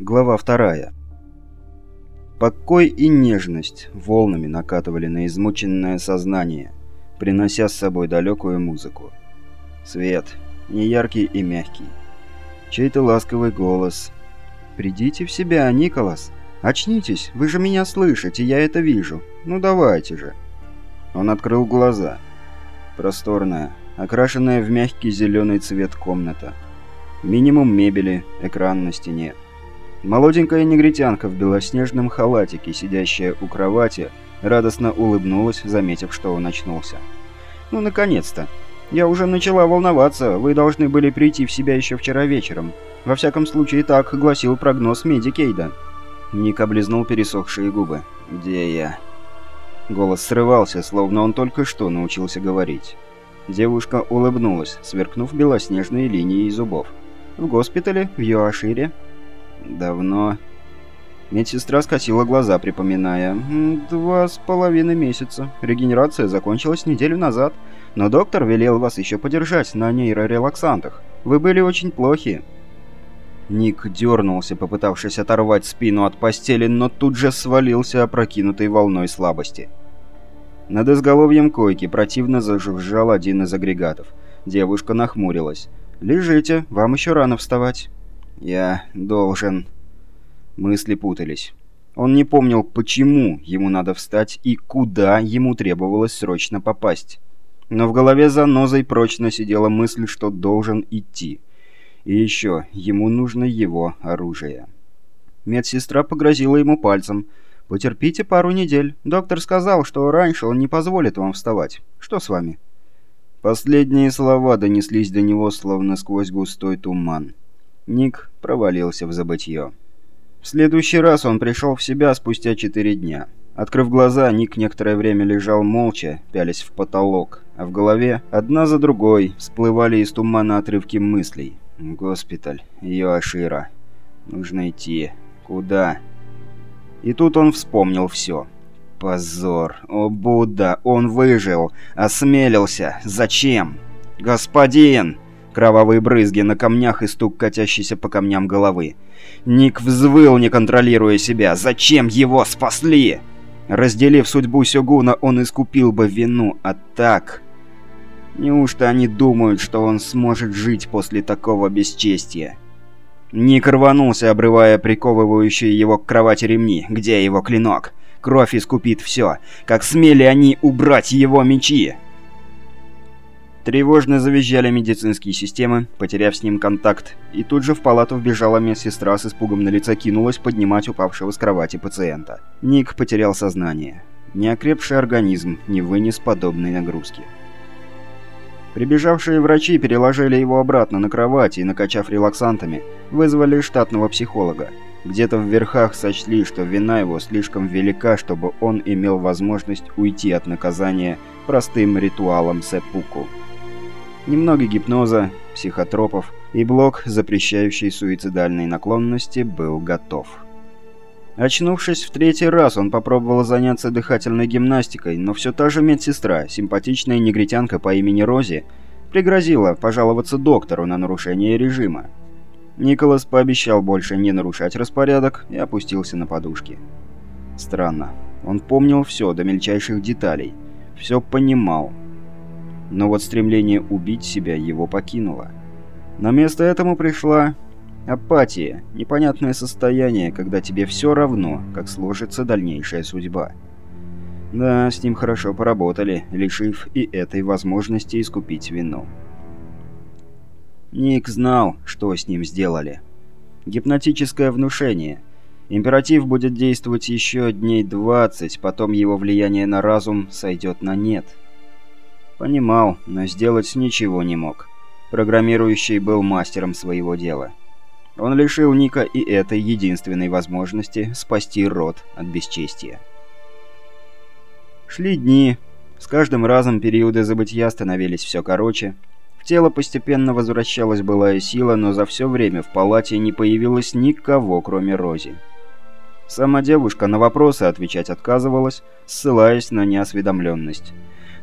Глава вторая. Покой и нежность волнами накатывали на измученное сознание, принося с собой далекую музыку. Свет, неяркий и мягкий. Чей-то ласковый голос. «Придите в себя, Николас! Очнитесь, вы же меня слышите, я это вижу. Ну давайте же!» Он открыл глаза. Просторная, окрашенная в мягкий зеленый цвет комната. Минимум мебели, экран на стене. Молоденькая негритянка в белоснежном халатике, сидящая у кровати, радостно улыбнулась, заметив, что он очнулся. «Ну, наконец-то! Я уже начала волноваться, вы должны были прийти в себя еще вчера вечером. Во всяком случае, так гласил прогноз Меди Кейда». Ник облизнул пересохшие губы. «Где я?» Голос срывался, словно он только что научился говорить. Девушка улыбнулась, сверкнув белоснежные линии зубов. «В госпитале, в Юашире?» «Давно...» Медсестра скосила глаза, припоминая. «Два с половиной месяца. Регенерация закончилась неделю назад. Но доктор велел вас еще подержать на нейрорелаксантах. Вы были очень плохи». Ник дернулся, попытавшись оторвать спину от постели, но тут же свалился опрокинутой волной слабости. Над изголовьем койки противно зажужжал один из агрегатов. Девушка нахмурилась. «Лежите, вам еще рано вставать». «Я должен...» Мысли путались. Он не помнил, почему ему надо встать и куда ему требовалось срочно попасть. Но в голове за нозой прочно сидела мысль, что должен идти. И еще, ему нужно его оружие. Медсестра погрозила ему пальцем. «Потерпите пару недель. Доктор сказал, что раньше он не позволит вам вставать. Что с вами?» Последние слова донеслись до него, словно сквозь густой туман. Ник провалился в забытье. В следующий раз он пришел в себя спустя четыре дня. Открыв глаза, Ник некоторое время лежал молча, пялясь в потолок, а в голове одна за другой всплывали из тумана отрывки мыслей. «Госпиталь, Йоашира. Нужно идти. Куда?» И тут он вспомнил все. «Позор! О, Будда! Он выжил! Осмелился! Зачем?» «Господин!» Кровавые брызги на камнях и стук катящийся по камням головы. Ник взвыл, не контролируя себя. «Зачем его спасли?» Разделив судьбу Сёгуна, он искупил бы вину, а так... Неужто они думают, что он сможет жить после такого бесчестия? Ник рванулся, обрывая приковывающие его к кровати ремни. Где его клинок? Кровь искупит все. Как смели они убрать его мечи? Тревожно завизжали медицинские системы, потеряв с ним контакт, и тут же в палату вбежала медсестра с испугом на лице кинулась поднимать упавшего с кровати пациента. Ник потерял сознание. Неокрепший организм не вынес подобной нагрузки. Прибежавшие врачи переложили его обратно на кровать и, накачав релаксантами, вызвали штатного психолога. Где-то в верхах сочли, что вина его слишком велика, чтобы он имел возможность уйти от наказания простым ритуалом сеппуку. Немного гипноза, психотропов и блок, запрещающий суицидальные наклонности, был готов. Очнувшись в третий раз, он попробовал заняться дыхательной гимнастикой, но все та же медсестра, симпатичная негритянка по имени Рози, пригрозила пожаловаться доктору на нарушение режима. Николас пообещал больше не нарушать распорядок и опустился на подушки. Странно. Он помнил все до мельчайших деталей. Все понимал. Но вот стремление убить себя его покинуло. На место этому пришла апатия, непонятное состояние, когда тебе все равно, как сложится дальнейшая судьба. Да, с ним хорошо поработали, лишив и этой возможности искупить вину. Ник знал, что с ним сделали. Гипнотическое внушение. Императив будет действовать еще дней 20, потом его влияние на разум сойдет на нет. Понимал, но сделать ничего не мог. Программирующий был мастером своего дела. Он лишил Ника и этой единственной возможности спасти род от бесчестия. Шли дни. С каждым разом периоды забытия становились все короче. В тело постепенно возвращалась былая сила, но за все время в палате не появилось никого, кроме Рози. Сама девушка на вопросы отвечать отказывалась, ссылаясь на неосведомленность.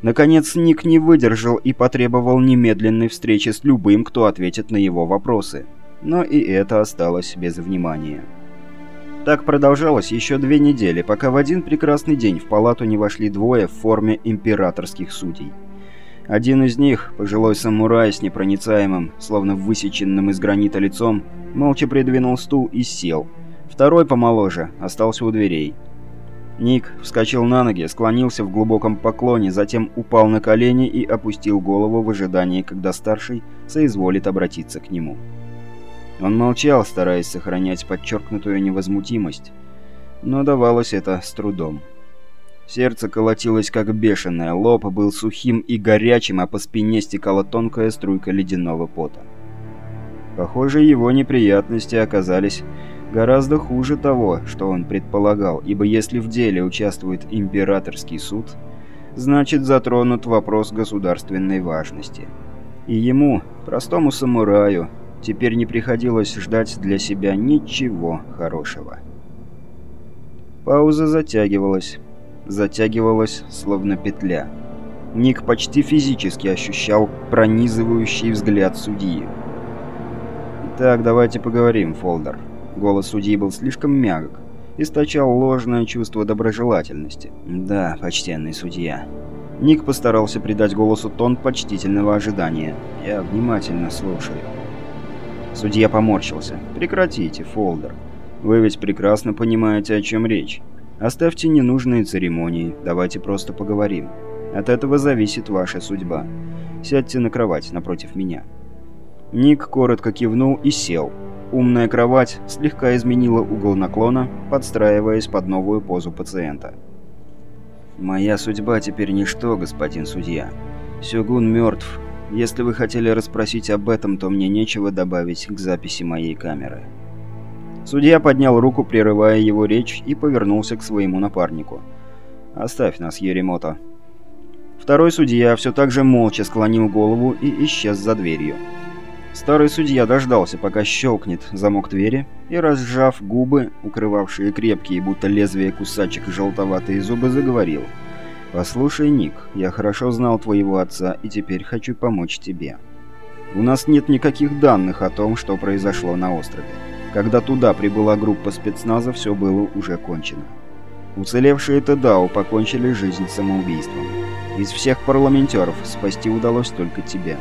Наконец, Ник не выдержал и потребовал немедленной встречи с любым, кто ответит на его вопросы. Но и это осталось без внимания. Так продолжалось еще две недели, пока в один прекрасный день в палату не вошли двое в форме императорских судей. Один из них, пожилой самурай с непроницаемым, словно высеченным из гранита лицом, молча придвинул стул и сел. Второй, помоложе, остался у дверей. Ник вскочил на ноги, склонился в глубоком поклоне, затем упал на колени и опустил голову в ожидании, когда старший соизволит обратиться к нему. Он молчал, стараясь сохранять подчеркнутую невозмутимость, но давалось это с трудом. Сердце колотилось как бешеное, лоб был сухим и горячим, а по спине стекала тонкая струйка ледяного пота. Похоже, его неприятности оказались гораздо хуже того, что он предполагал, ибо если в деле участвует императорский суд, значит затронут вопрос государственной важности. И ему, простому самураю, теперь не приходилось ждать для себя ничего хорошего. Пауза затягивалась затягивалась, словно петля. Ник почти физически ощущал пронизывающий взгляд судьи. «Итак, давайте поговорим, Фолдер». Голос судьи был слишком мягок, источал ложное чувство доброжелательности. «Да, почтенный судья». Ник постарался придать голосу тон почтительного ожидания. «Я внимательно слушаю». Судья поморщился. «Прекратите, Фолдер. Вы ведь прекрасно понимаете, о чем речь. Оставьте ненужные церемонии, давайте просто поговорим. От этого зависит ваша судьба. Сядьте на кровать напротив меня». Ник коротко кивнул и сел. Умная кровать слегка изменила угол наклона, подстраиваясь под новую позу пациента. «Моя судьба теперь ничто, господин судья. Сёгун мертв. Если вы хотели расспросить об этом, то мне нечего добавить к записи моей камеры». Судья поднял руку, прерывая его речь, и повернулся к своему напарнику. «Оставь нас, Еремото». Второй судья все так же молча склонил голову и исчез за дверью. Старый судья дождался, пока щелкнет замок двери, и, разжав губы, укрывавшие крепкие, будто лезвие кусачек желтоватые зубы, заговорил. «Послушай, Ник, я хорошо знал твоего отца и теперь хочу помочь тебе. У нас нет никаких данных о том, что произошло на острове. Когда туда прибыла группа спецназа, все было уже кончено. Уцелевшие Тедау покончили жизнь самоубийством. Из всех парламентеров спасти удалось только тебе.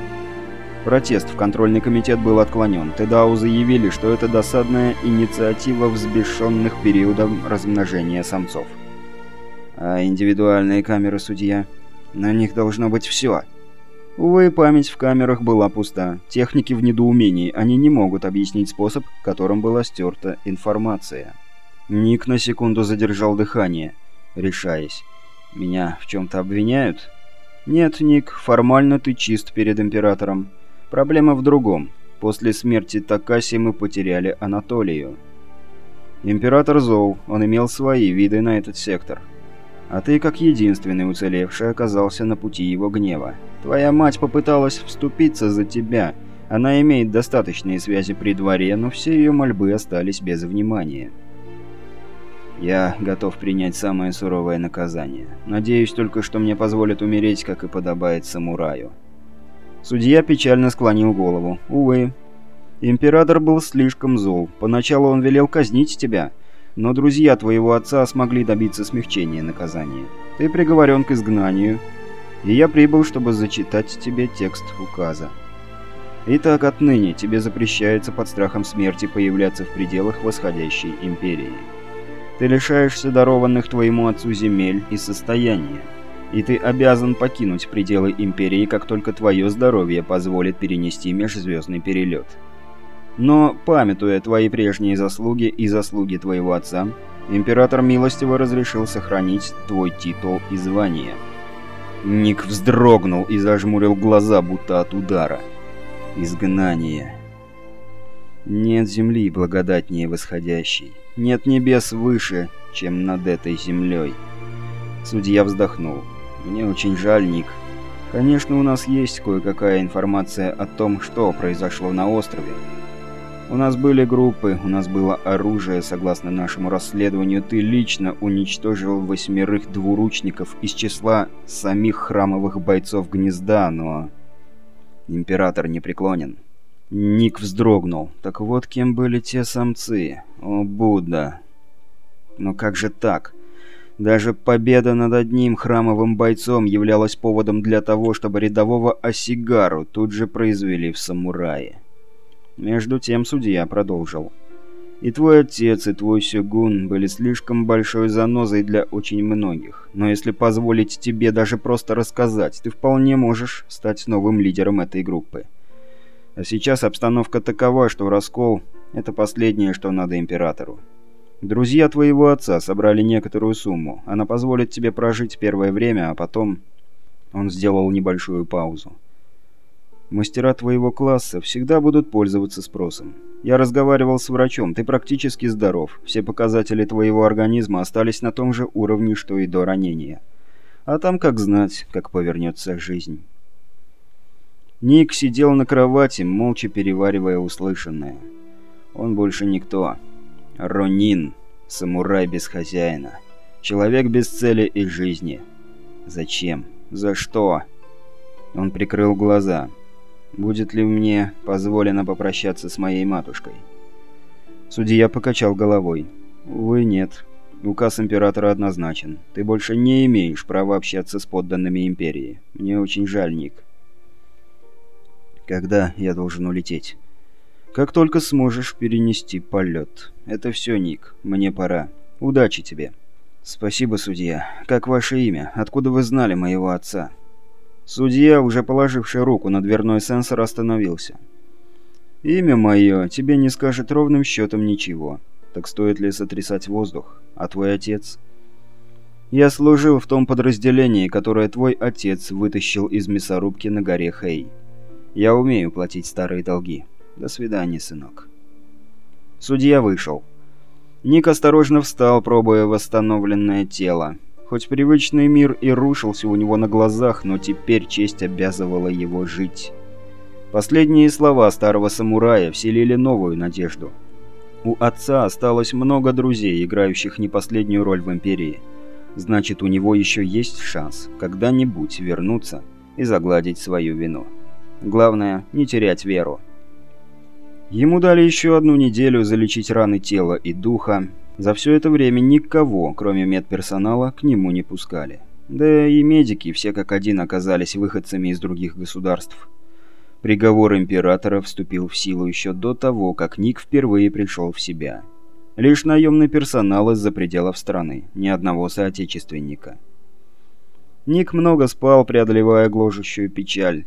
Протест в контрольный комитет был отклонен. Тедау заявили, что это досадная инициатива взбешенных периодом размножения самцов. А индивидуальные камеры судья? На них должно быть все. Увы, память в камерах была пуста. Техники в недоумении, они не могут объяснить способ, которым была стерта информация. Ник на секунду задержал дыхание, решаясь. «Меня в чем-то обвиняют?» «Нет, Ник, формально ты чист перед Императором. Проблема в другом. После смерти Такаси мы потеряли Анатолию. Император зол, он имел свои виды на этот сектор. А ты, как единственный уцелевший, оказался на пути его гнева. Твоя мать попыталась вступиться за тебя. Она имеет достаточные связи при дворе, но все ее мольбы остались без внимания. Я готов принять самое суровое наказание. Надеюсь только, что мне позволят умереть, как и подобает самураю. Судья печально склонил голову. Увы. Император был слишком зол. Поначалу он велел казнить тебя, но друзья твоего отца смогли добиться смягчения наказания. Ты приговорен к изгнанию, и я прибыл, чтобы зачитать тебе текст указа. Итак, отныне тебе запрещается под страхом смерти появляться в пределах восходящей империи. Ты лишаешься дарованных твоему отцу земель и состояния, и ты обязан покинуть пределы империи, как только твое здоровье позволит перенести межзвездный перелет. Но, памятуя твои прежние заслуги и заслуги твоего отца, император милостиво разрешил сохранить твой титул и звание – Ник вздрогнул и зажмурил глаза, будто от удара. Изгнание. Нет земли благодатнее восходящей. Нет небес выше, чем над этой землей. Судья вздохнул. Мне очень жаль, Ник. Конечно, у нас есть кое-какая информация о том, что произошло на острове. У нас были группы, у нас было оружие, согласно нашему расследованию, ты лично уничтожил восьмерых двуручников из числа самих храмовых бойцов гнезда, но... Император не преклонен. Ник вздрогнул. Так вот кем были те самцы. О, Будда. Но как же так? Даже победа над одним храмовым бойцом являлась поводом для того, чтобы рядового Осигару тут же произвели в самурае. Между тем судья продолжил. И твой отец, и твой сёгун были слишком большой занозой для очень многих. Но если позволить тебе даже просто рассказать, ты вполне можешь стать новым лидером этой группы. А сейчас обстановка такова, что раскол – это последнее, что надо императору. Друзья твоего отца собрали некоторую сумму. Она позволит тебе прожить первое время, а потом... Он сделал небольшую паузу. Мастера твоего класса всегда будут пользоваться спросом. Я разговаривал с врачом, ты практически здоров. Все показатели твоего организма остались на том же уровне, что и до ранения. А там как знать, как повернется жизнь. Ник сидел на кровати, молча переваривая услышанное. Он больше никто. Ронин, самурай без хозяина. Человек без цели и жизни. Зачем? За что? Он прикрыл глаза. Будет ли мне позволено попрощаться с моей матушкой? Судья покачал головой. Увы, нет. Указ императора однозначен. Ты больше не имеешь права общаться с подданными империи. Мне очень жаль, Ник. Когда я должен улететь? Как только сможешь перенести полет. Это все, Ник. Мне пора. Удачи тебе. Спасибо, судья. Как ваше имя? Откуда вы знали моего отца? Судья, уже положивший руку на дверной сенсор, остановился. «Имя мое тебе не скажет ровным счетом ничего. Так стоит ли сотрясать воздух? А твой отец?» «Я служил в том подразделении, которое твой отец вытащил из мясорубки на горе Хей. Я умею платить старые долги. До свидания, сынок». Судья вышел. Ник осторожно встал, пробуя восстановленное тело. Хоть привычный мир и рушился у него на глазах, но теперь честь обязывала его жить. Последние слова старого самурая вселили новую надежду. У отца осталось много друзей, играющих не последнюю роль в Империи. Значит, у него еще есть шанс когда-нибудь вернуться и загладить свою вину. Главное, не терять веру. Ему дали еще одну неделю залечить раны тела и духа, за все это время никого, кроме медперсонала, к нему не пускали. Да и медики все как один оказались выходцами из других государств. Приговор императора вступил в силу еще до того, как Ник впервые пришел в себя. Лишь наемный персонал из-за пределов страны, ни одного соотечественника. Ник много спал, преодолевая гложущую печаль.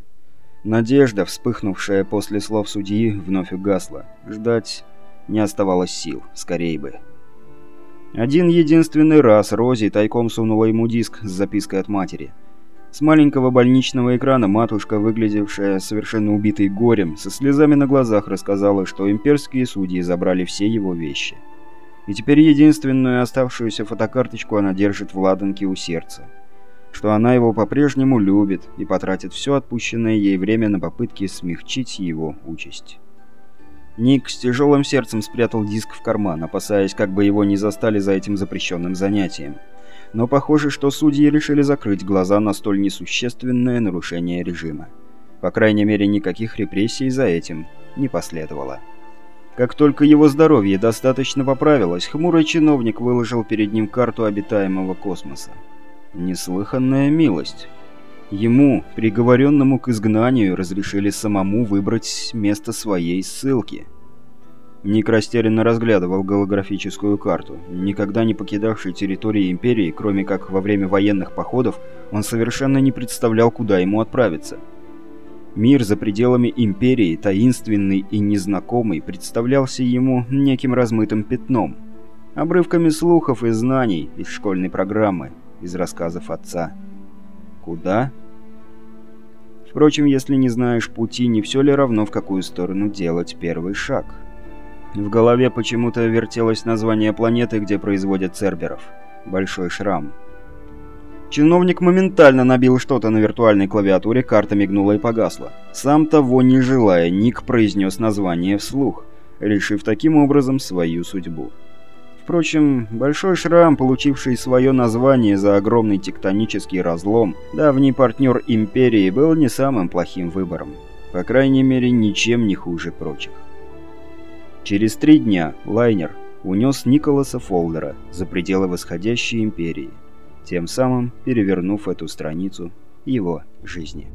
Надежда, вспыхнувшая после слов судьи, вновь угасла. Ждать не оставалось сил, скорее бы. Один единственный раз Рози тайком сунула ему диск с запиской от матери. С маленького больничного экрана матушка, выглядевшая совершенно убитой горем, со слезами на глазах рассказала, что имперские судьи забрали все его вещи. И теперь единственную оставшуюся фотокарточку она держит в ладанке у сердца. Что она его по-прежнему любит и потратит все отпущенное ей время на попытки смягчить его участь. Ник с тяжелым сердцем спрятал диск в карман, опасаясь, как бы его не застали за этим запрещенным занятием. Но похоже, что судьи решили закрыть глаза на столь несущественное нарушение режима. По крайней мере, никаких репрессий за этим не последовало. Как только его здоровье достаточно поправилось, хмурый чиновник выложил перед ним карту обитаемого космоса. Неслыханная милость. Ему, приговоренному к изгнанию, разрешили самому выбрать место своей ссылки. Ник растерянно разглядывал голографическую карту. Никогда не покидавший территории Империи, кроме как во время военных походов, он совершенно не представлял, куда ему отправиться. Мир за пределами Империи, таинственный и незнакомый, представлялся ему неким размытым пятном. Обрывками слухов и знаний из школьной программы, из рассказов отца. Куда? Впрочем, если не знаешь пути, не все ли равно, в какую сторону делать первый шаг? В голове почему-то вертелось название планеты, где производят церберов. Большой шрам. Чиновник моментально набил что-то на виртуальной клавиатуре, карта мигнула и погасла. Сам того не желая, Ник произнес название вслух, решив таким образом свою судьбу. Впрочем, Большой Шрам, получивший свое название за огромный тектонический разлом, давний партнер Империи, был не самым плохим выбором. По крайней мере, ничем не хуже прочих. Через три дня лайнер, унес Николаса Фолдера за пределы восходящей империи, тем самым перевернув эту страницу его жизни.